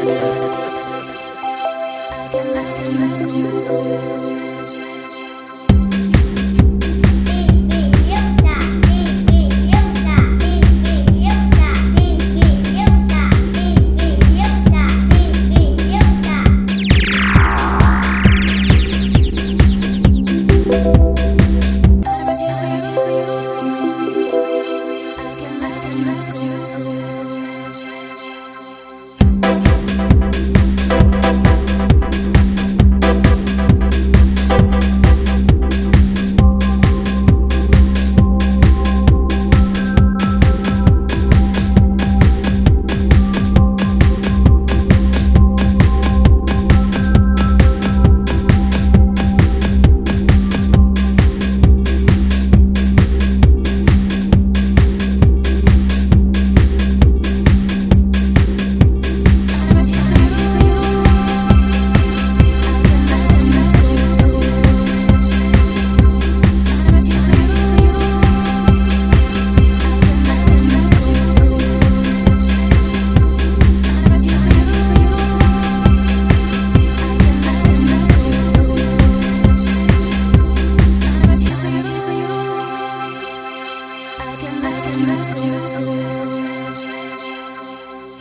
I can let you.